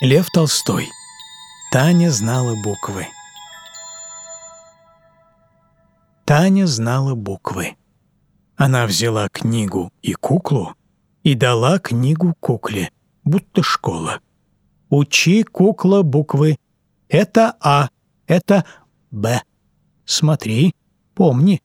Лев Толстой. Таня знала буквы. Таня знала буквы. Она взяла книгу и куклу и дала книгу кукле, будто школа. «Учи, кукла, буквы. Это А, это Б. Смотри, помни,